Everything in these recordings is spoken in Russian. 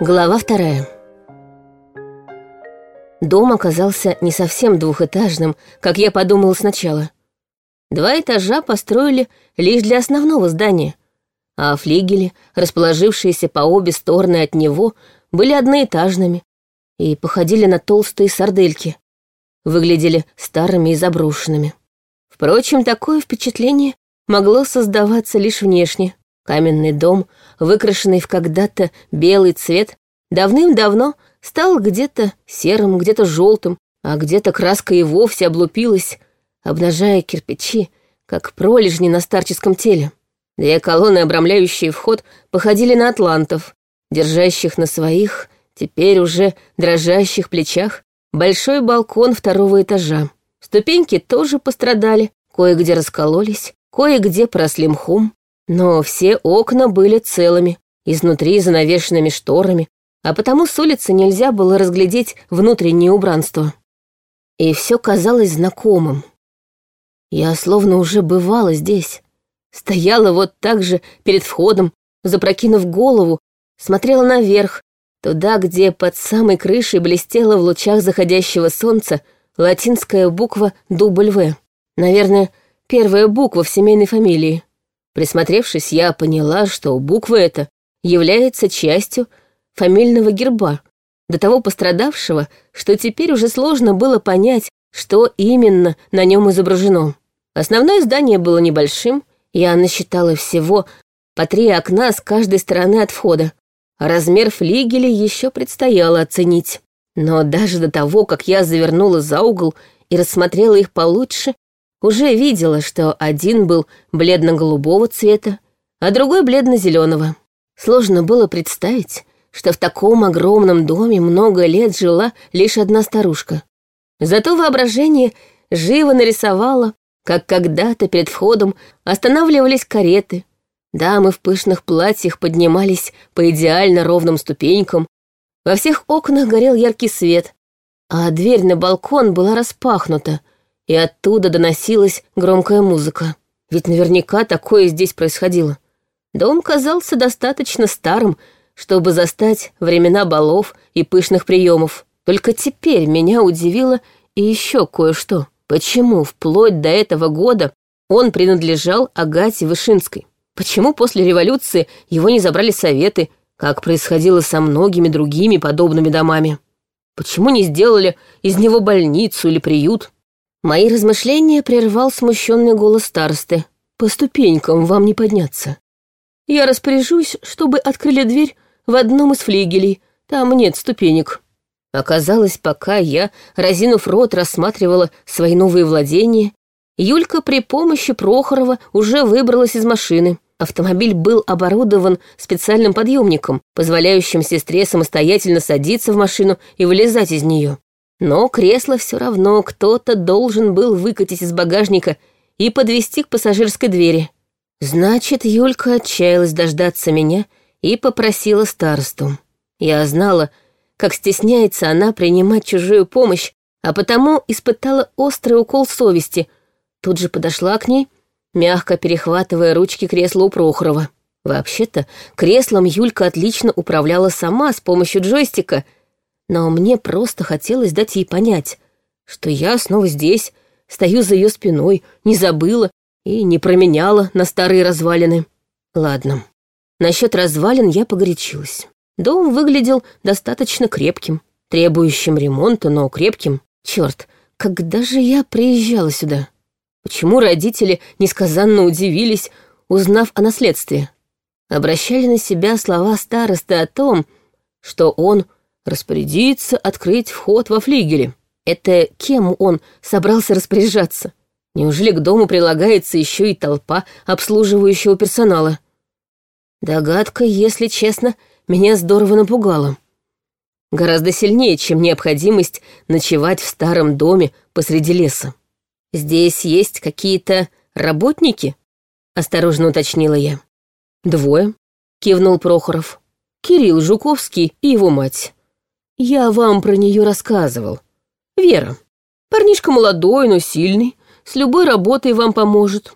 Глава вторая. Дом оказался не совсем двухэтажным, как я подумала сначала. Два этажа построили лишь для основного здания, а флигели, расположившиеся по обе стороны от него, были одноэтажными и походили на толстые сардельки. Выглядели старыми и заброшенными. Впрочем, такое впечатление могло создаваться лишь внешне. Каменный дом, выкрашенный в когда-то белый цвет, давным-давно стал где-то серым, где-то желтым, а где-то краска и вовсе облупилась, обнажая кирпичи, как пролежни на старческом теле. Две колонны, обрамляющие вход, походили на атлантов, держащих на своих, теперь уже дрожащих плечах, большой балкон второго этажа. Ступеньки тоже пострадали, кое-где раскололись, кое-где поросли мхом, но все окна были целыми, изнутри занавешенными шторами, а потому с улицы нельзя было разглядеть внутреннее убранство. И все казалось знакомым. Я словно уже бывала здесь. Стояла вот так же перед входом, запрокинув голову, смотрела наверх, туда, где под самой крышей блестела в лучах заходящего солнца латинская буква «дубль В». Наверное, первая буква в семейной фамилии. Присмотревшись, я поняла, что буква эта является частью фамильного герба, до того пострадавшего, что теперь уже сложно было понять, что именно на нем изображено. Основное здание было небольшим, я насчитала всего по три окна с каждой стороны от входа. Размер флигеля еще предстояло оценить. Но даже до того, как я завернула за угол и рассмотрела их получше, уже видела, что один был бледно-голубого цвета, а другой бледно-зеленого. Сложно было представить, что в таком огромном доме много лет жила лишь одна старушка. Зато воображение живо нарисовало, как когда-то перед входом останавливались кареты, дамы в пышных платьях поднимались по идеально ровным ступенькам, во всех окнах горел яркий свет, а дверь на балкон была распахнута, и оттуда доносилась громкая музыка. Ведь наверняка такое здесь происходило. Дом казался достаточно старым, чтобы застать времена балов и пышных приемов. Только теперь меня удивило и еще кое-что. Почему вплоть до этого года он принадлежал Агате Вышинской? Почему после революции его не забрали советы, как происходило со многими другими подобными домами? Почему не сделали из него больницу или приют? Мои размышления прервал смущенный голос старосты. «По ступенькам вам не подняться. Я распоряжусь, чтобы открыли дверь в одном из флигелей. Там нет ступенек». Оказалось, пока я, разинув рот, рассматривала свои новые владения, Юлька при помощи Прохорова уже выбралась из машины. Автомобиль был оборудован специальным подъемником, позволяющим сестре самостоятельно садиться в машину и вылезать из нее. Но кресло все равно кто-то должен был выкатить из багажника и подвести к пассажирской двери. Значит, Юлька отчаялась дождаться меня и попросила старосту. Я знала, как стесняется она принимать чужую помощь, а потому испытала острый укол совести. Тут же подошла к ней, мягко перехватывая ручки кресла у Прохорова. Вообще-то, креслом Юлька отлично управляла сама с помощью джойстика — но мне просто хотелось дать ей понять, что я снова здесь, стою за ее спиной, не забыла и не променяла на старые развалины. Ладно, насчет развалин я погорячилась. Дом выглядел достаточно крепким, требующим ремонта, но крепким. Черт, когда же я приезжала сюда? Почему родители несказанно удивились, узнав о наследстве? Обращали на себя слова старосты о том, что он распорядиться открыть вход во флигеле. Это кем он собрался распоряжаться? Неужели к дому прилагается еще и толпа обслуживающего персонала? Догадка, если честно, меня здорово напугала. Гораздо сильнее, чем необходимость ночевать в старом доме посреди леса. «Здесь есть какие-то работники?» — осторожно уточнила я. «Двое», — кивнул Прохоров. «Кирилл Жуковский и его мать. Я вам про нее рассказывал. Вера. Парнишка молодой, но сильный, с любой работой вам поможет.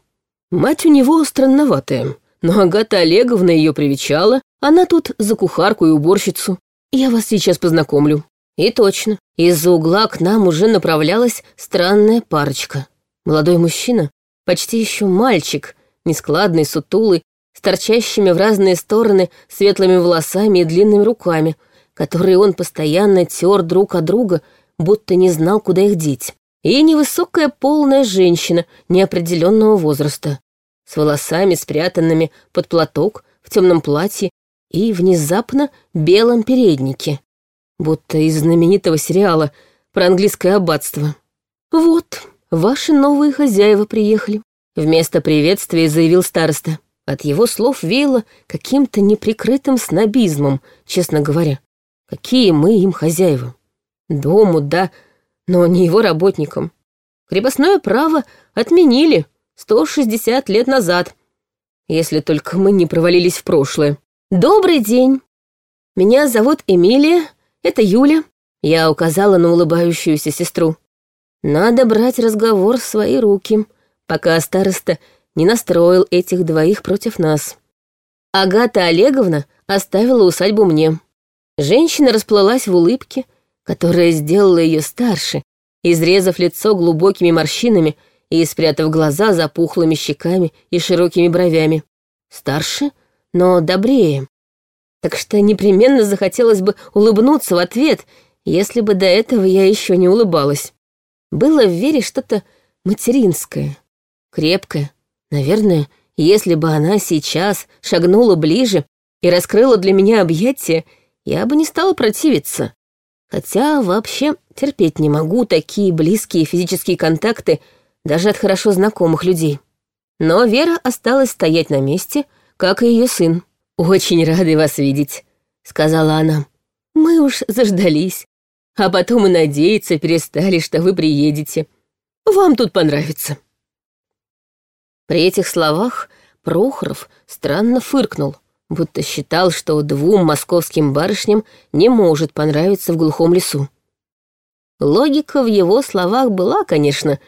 Мать у него странноватая, но Агата Олеговна ее привечала, она тут за кухарку и уборщицу. Я вас сейчас познакомлю». И точно, из-за угла к нам уже направлялась странная парочка. Молодой мужчина, почти еще мальчик, нескладный, сутулый, с торчащими в разные стороны светлыми волосами и длинными руками, которые он постоянно тер друг от друга, будто не знал, куда их деть. И невысокая полная женщина неопределенного возраста, с волосами, спрятанными под платок, в темном платье и внезапно белом переднике будто из знаменитого сериала про английское аббатство. «Вот, ваши новые хозяева приехали», — вместо приветствия заявил староста. От его слов веяло каким-то неприкрытым снобизмом, честно говоря. Какие мы им хозяева? Дому, да, но не его работникам. Крепостное право отменили 160 лет назад, если только мы не провалились в прошлое. Добрый день. Меня зовут Эмилия, «Это Юля», — я указала на улыбающуюся сестру. «Надо брать разговор в свои руки, пока староста не настроил этих двоих против нас. Агата Олеговна оставила усадьбу мне. Женщина расплылась в улыбке, которая сделала ее старше, изрезав лицо глубокими морщинами и спрятав глаза за пухлыми щеками и широкими бровями. Старше, но добрее так что непременно захотелось бы улыбнуться в ответ, если бы до этого я еще не улыбалась. Было в Вере что-то материнское, крепкое. Наверное, если бы она сейчас шагнула ближе и раскрыла для меня объятия, я бы не стала противиться. Хотя вообще терпеть не могу такие близкие физические контакты даже от хорошо знакомых людей. Но Вера осталась стоять на месте, как и ее сын. «Очень рады вас видеть», — сказала она. «Мы уж заждались, а потом и надеяться перестали, что вы приедете. Вам тут понравится». При этих словах Прохоров странно фыркнул, будто считал, что двум московским барышням не может понравиться в глухом лесу. Логика в его словах была, конечно,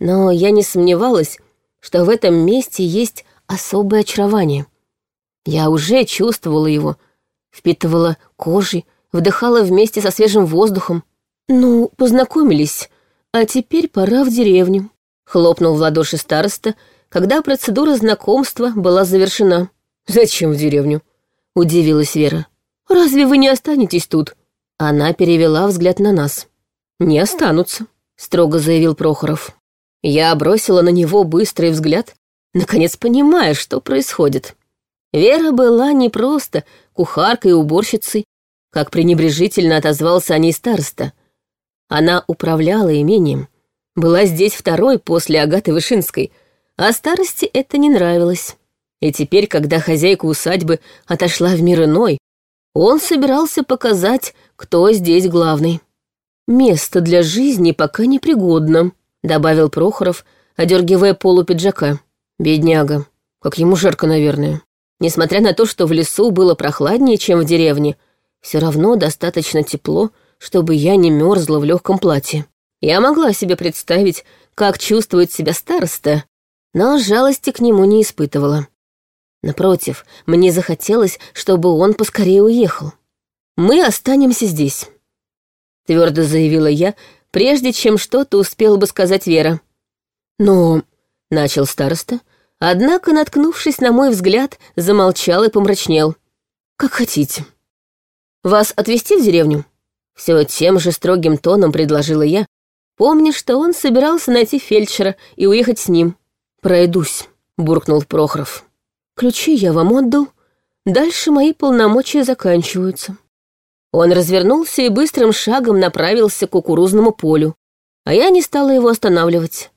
но я не сомневалась, что в этом месте есть особое очарование — я уже чувствовала его, впитывала кожей, вдыхала вместе со свежим воздухом. Ну, познакомились, а теперь пора в деревню. Хлопнул в ладоши староста, когда процедура знакомства была завершена. «Зачем в деревню?» — удивилась Вера. «Разве вы не останетесь тут?» Она перевела взгляд на нас. «Не останутся», — строго заявил Прохоров. Я бросила на него быстрый взгляд, наконец понимая, что происходит. Вера была не просто кухаркой и уборщицей, как пренебрежительно отозвался о ней староста. Она управляла имением, была здесь второй после Агаты Вышинской, а старости это не нравилось. И теперь, когда хозяйка усадьбы отошла в мир иной, он собирался показать, кто здесь главный. «Место для жизни пока непригодно», — добавил Прохоров, одергивая полу пиджака. «Бедняга, как ему жарко, наверное». Несмотря на то, что в лесу было прохладнее, чем в деревне, все равно достаточно тепло, чтобы я не мерзла в легком платье. Я могла себе представить, как чувствует себя староста, но жалости к нему не испытывала. Напротив, мне захотелось, чтобы он поскорее уехал. «Мы останемся здесь», — твердо заявила я, прежде чем что-то успела бы сказать Вера. «Но...» — начал староста, Однако, наткнувшись на мой взгляд, замолчал и помрачнел. «Как хотите. Вас отвезти в деревню?» Все тем же строгим тоном предложила я, помня, что он собирался найти фельдшера и уехать с ним. «Пройдусь», — буркнул Прохоров. «Ключи я вам отдал. Дальше мои полномочия заканчиваются». Он развернулся и быстрым шагом направился к кукурузному полю, а я не стала его останавливать.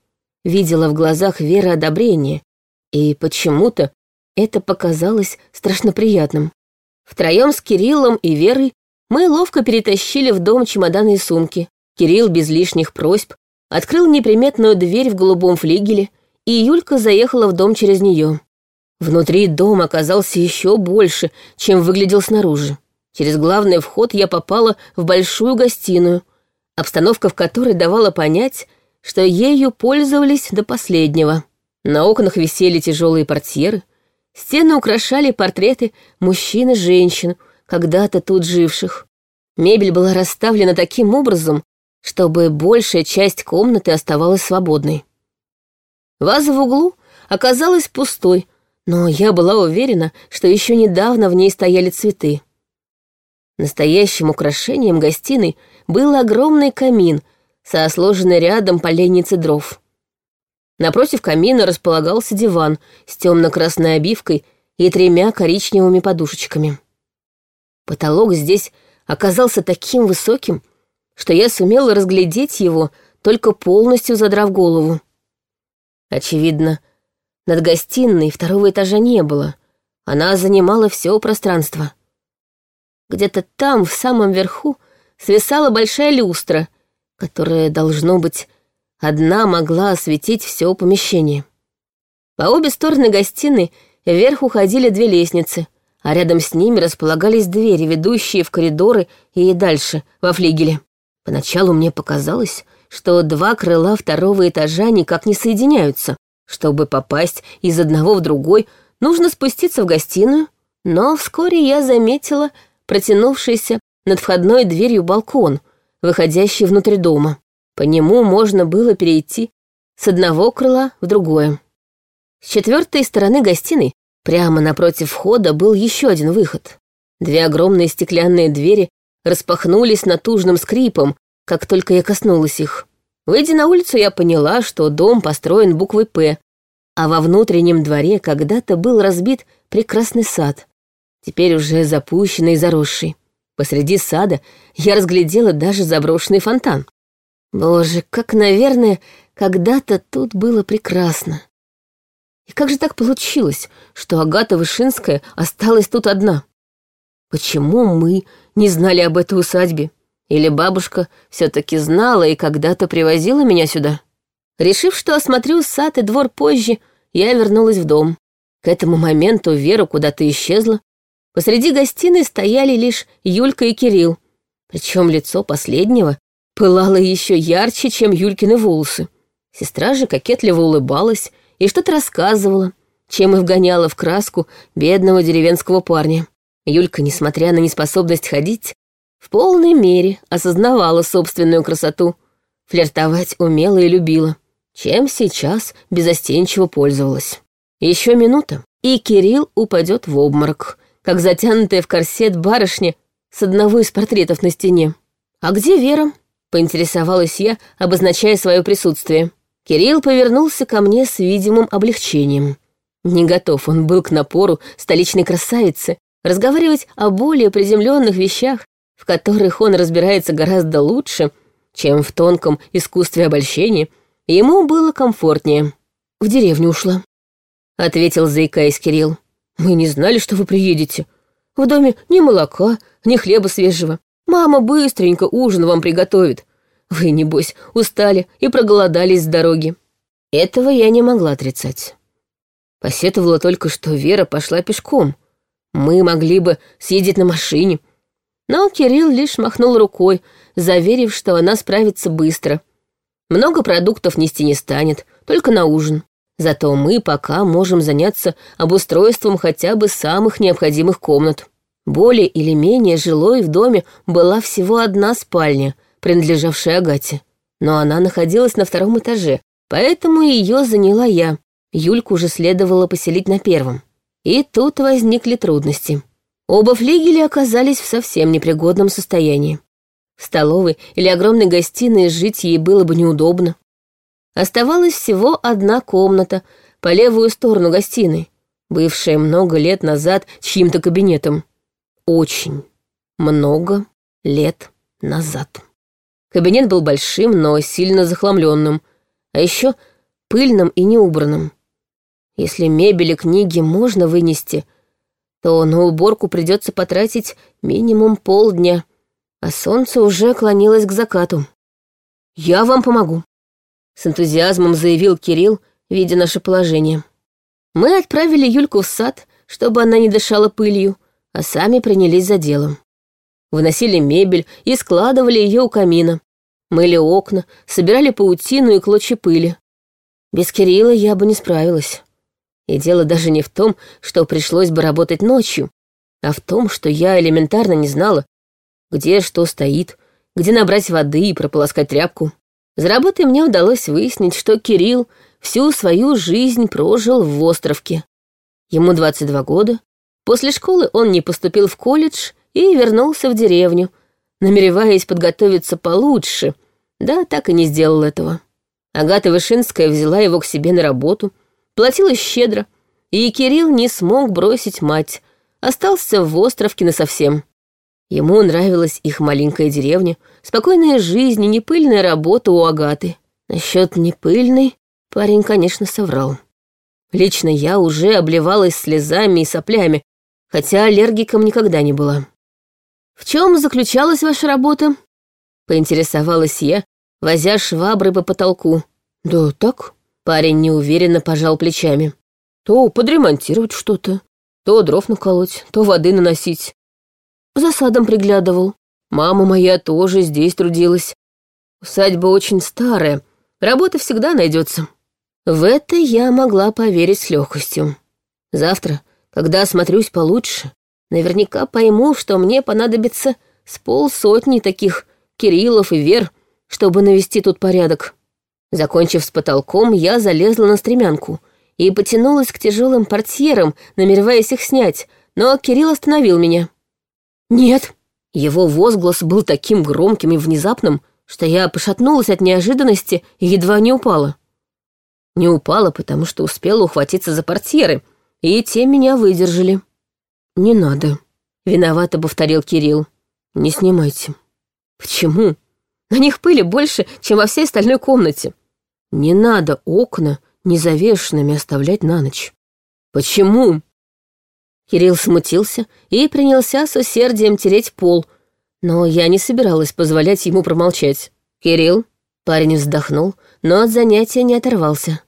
Видела в глазах Веры одобрение, и почему-то это показалось страшно приятным. Втроем с Кириллом и Верой мы ловко перетащили в дом чемоданы и сумки. Кирилл без лишних просьб открыл неприметную дверь в голубом флигеле, и Юлька заехала в дом через нее. Внутри дом оказался еще больше, чем выглядел снаружи. Через главный вход я попала в большую гостиную, обстановка в которой давала понять, что ею пользовались до последнего. На окнах висели тяжелые портьеры, стены украшали портреты мужчин и женщин, когда-то тут живших. Мебель была расставлена таким образом, чтобы большая часть комнаты оставалась свободной. Ваза в углу оказалась пустой, но я была уверена, что еще недавно в ней стояли цветы. Настоящим украшением гостиной был огромный камин со сложенной рядом поленницей дров. Напротив камина располагался диван с темно-красной обивкой и тремя коричневыми подушечками. Потолок здесь оказался таким высоким, что я сумела разглядеть его, только полностью задрав голову. Очевидно, над гостиной второго этажа не было. Она занимала все пространство. Где-то там, в самом верху, свисала большая люстра, которая, должно быть, одна могла осветить все помещение. По обе стороны гостиной вверх уходили две лестницы, а рядом с ними располагались двери, ведущие в коридоры и дальше, во флигеле. Поначалу мне показалось, что два крыла второго этажа никак не соединяются. Чтобы попасть из одного в другой, нужно спуститься в гостиную, но вскоре я заметила протянувшийся над входной дверью балкон, выходящий внутрь дома. По нему можно было перейти с одного крыла в другое. С четвертой стороны гостиной, прямо напротив входа, был еще один выход. Две огромные стеклянные двери распахнулись натужным скрипом, как только я коснулась их. Выйдя на улицу, я поняла, что дом построен буквой «П», а во внутреннем дворе когда-то был разбит прекрасный сад, теперь уже запущенный и заросший. Посреди сада я разглядела даже заброшенный фонтан. Боже, как, наверное, когда-то тут было прекрасно. И как же так получилось, что Агата Вышинская осталась тут одна? Почему мы не знали об этой усадьбе? Или бабушка все-таки знала и когда-то привозила меня сюда? Решив, что осмотрю сад и двор позже, я вернулась в дом. К этому моменту Вера куда-то исчезла. Посреди гостиной стояли лишь Юлька и Кирилл. Причем лицо последнего пылало еще ярче, чем Юлькины волосы. Сестра же кокетливо улыбалась и что-то рассказывала, чем и вгоняла в краску бедного деревенского парня. Юлька, несмотря на неспособность ходить, в полной мере осознавала собственную красоту, флиртовать умела и любила, чем сейчас безостенчиво пользовалась. Еще минута, и Кирилл упадет в обморок, как затянутая в корсет барышня с одного из портретов на стене. «А где Вера?» — поинтересовалась я, обозначая свое присутствие. Кирилл повернулся ко мне с видимым облегчением. Не готов он был к напору столичной красавицы, разговаривать о более приземленных вещах, в которых он разбирается гораздо лучше, чем в тонком искусстве обольщения, ему было комфортнее. «В деревню ушла», — ответил заикаясь Кирилл. «Мы не знали, что вы приедете. В доме ни молока, ни хлеба свежего. Мама быстренько ужин вам приготовит. Вы, небось, устали и проголодались с дороги». Этого я не могла отрицать. Посетовала только, что Вера пошла пешком, мы могли бы съездить на машине. Но Кирилл лишь махнул рукой, заверив, что она справится быстро. Много продуктов нести не станет, только на ужин. Зато мы пока можем заняться обустройством хотя бы самых необходимых комнат. Более или менее жилой в доме была всего одна спальня, принадлежавшая Агате. Но она находилась на втором этаже, поэтому ее заняла я. Юльку уже следовало поселить на первом. И тут возникли трудности. Оба флигеля оказались в совсем непригодном состоянии. В столовой или огромной гостиной жить ей было бы неудобно. Оставалась всего одна комната по левую сторону гостиной, бывшая много лет назад чьим-то кабинетом. Очень много лет назад. Кабинет был большим, но сильно захламленным, а еще пыльным и неубранным. Если мебель и книги можно вынести, то на уборку придется потратить минимум полдня, а солнце уже клонилось к закату. «Я вам помогу», — с энтузиазмом заявил Кирилл, видя наше положение. Мы отправили Юльку в сад, чтобы она не дышала пылью, а сами принялись за делом. Выносили мебель и складывали ее у камина. Мыли окна, собирали паутину и клочья пыли. Без Кирилла я бы не справилась. И дело даже не в том, что пришлось бы работать ночью, а в том, что я элементарно не знала, где что стоит, где набрать воды и прополоскать тряпку. За работой мне удалось выяснить, что Кирилл всю свою жизнь прожил в островке. Ему 22 года. После школы он не поступил в колледж и вернулся в деревню, намереваясь подготовиться получше, да так и не сделал этого. Агата Вышинская взяла его к себе на работу, платила щедро, и Кирилл не смог бросить мать, остался в островке насовсем. Ему нравилась их маленькая деревня, спокойная жизнь и непыльная работа у Агаты. Насчет непыльной парень, конечно, соврал. Лично я уже обливалась слезами и соплями, хотя аллергиком никогда не была. «В чем заключалась ваша работа?» — поинтересовалась я, возя швабры по потолку. «Да так», — парень неуверенно пожал плечами. «То подремонтировать что-то, то дров наколоть, то воды наносить. За садом приглядывал. Мама моя тоже здесь трудилась. Усадьба очень старая, работа всегда найдется. В это я могла поверить с легкостью. Завтра, когда осмотрюсь получше, наверняка пойму, что мне понадобится с полсотни таких Кириллов и Вер, чтобы навести тут порядок. Закончив с потолком, я залезла на стремянку и потянулась к тяжелым портьерам, намереваясь их снять, но Кирилл остановил меня. «Нет». Его возглас был таким громким и внезапным, что я пошатнулась от неожиданности и едва не упала. Не упала, потому что успела ухватиться за портьеры, и те меня выдержали. «Не надо», — виновато повторил Кирилл. «Не снимайте». «Почему? На них пыли больше, чем во всей остальной комнате. Не надо окна незавешенными оставлять на ночь». «Почему?» Кирилл смутился и принялся с усердием тереть пол, но я не собиралась позволять ему промолчать. «Кирилл?» Парень вздохнул, но от занятия не оторвался.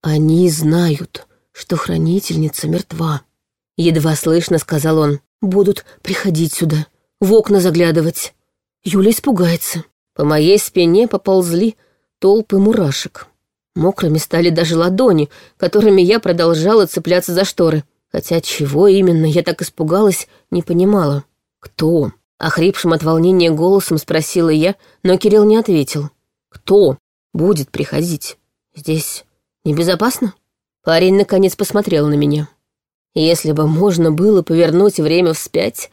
«Они знают, что хранительница мертва», — едва слышно сказал он. «Будут приходить сюда, в окна заглядывать. Юля испугается». По моей спине поползли толпы мурашек. Мокрыми стали даже ладони, которыми я продолжала цепляться за шторы. Хотя чего именно я так испугалась, не понимала. «Кто?» — охрипшим от волнения голосом спросила я, но Кирилл не ответил. «Кто будет приходить? Здесь небезопасно?» Парень наконец посмотрел на меня. Если бы можно было повернуть время вспять,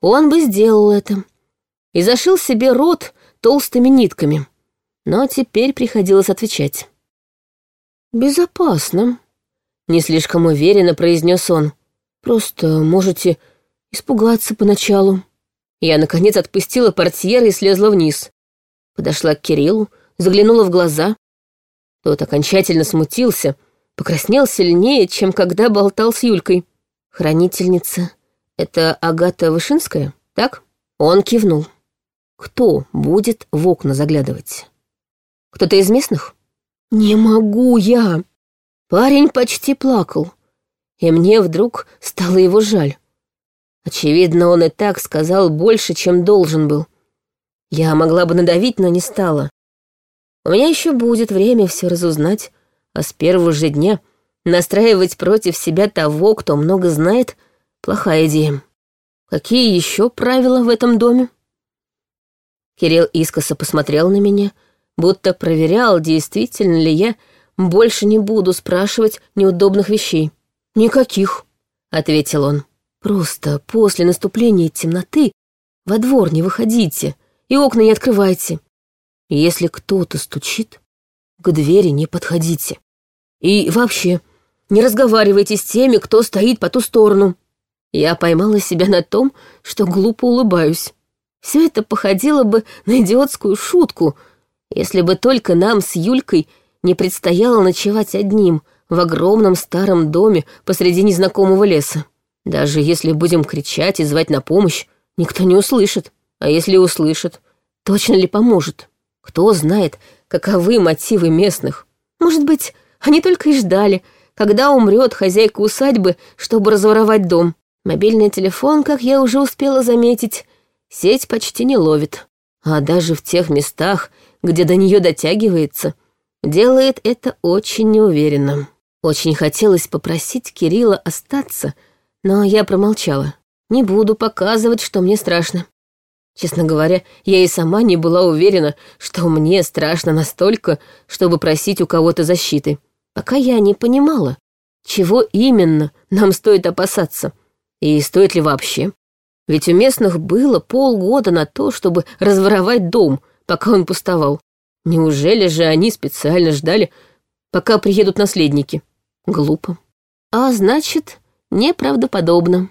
он бы сделал это. И зашил себе рот толстыми нитками. Но теперь приходилось отвечать. «Безопасно», не слишком уверенно произнес он. Просто можете испугаться поначалу. Я, наконец, отпустила портьеры и слезла вниз. Подошла к Кириллу, заглянула в глаза. Тот окончательно смутился, покраснел сильнее, чем когда болтал с Юлькой. Хранительница — это Агата Вышинская, так? Он кивнул. Кто будет в окна заглядывать? Кто-то из местных? Не могу я. Парень почти плакал, и мне вдруг стало его жаль. Очевидно, он и так сказал больше, чем должен был. Я могла бы надавить, но не стала. У меня еще будет время все разузнать, а с первого же дня настраивать против себя того, кто много знает, плохая идея. Какие еще правила в этом доме? Кирилл искоса посмотрел на меня, будто проверял, действительно ли я больше не буду спрашивать неудобных вещей. Никаких, ответил он. Просто после наступления темноты во двор не выходите и окна не открывайте. Если кто-то стучит, к двери не подходите. И вообще, не разговаривайте с теми, кто стоит по ту сторону. Я поймала себя на том, что глупо улыбаюсь. Все это походило бы на идиотскую шутку, если бы только нам с Юлькой не предстояло ночевать одним в огромном старом доме посреди незнакомого леса. Даже если будем кричать и звать на помощь, никто не услышит. А если услышит, точно ли поможет? Кто знает, каковы мотивы местных? Может быть, они только и ждали, когда умрет хозяйка усадьбы, чтобы разворовать дом. Мобильный телефон, как я уже успела заметить, сеть почти не ловит. А даже в тех местах, где до нее дотягивается, Делает это очень неуверенно. Очень хотелось попросить Кирилла остаться, но я промолчала. Не буду показывать, что мне страшно. Честно говоря, я и сама не была уверена, что мне страшно настолько, чтобы просить у кого-то защиты. Пока я не понимала, чего именно нам стоит опасаться, и стоит ли вообще. Ведь у местных было полгода на то, чтобы разворовать дом, пока он пустовал. Неужели же они специально ждали, пока приедут наследники? Глупо. А значит, неправдоподобно.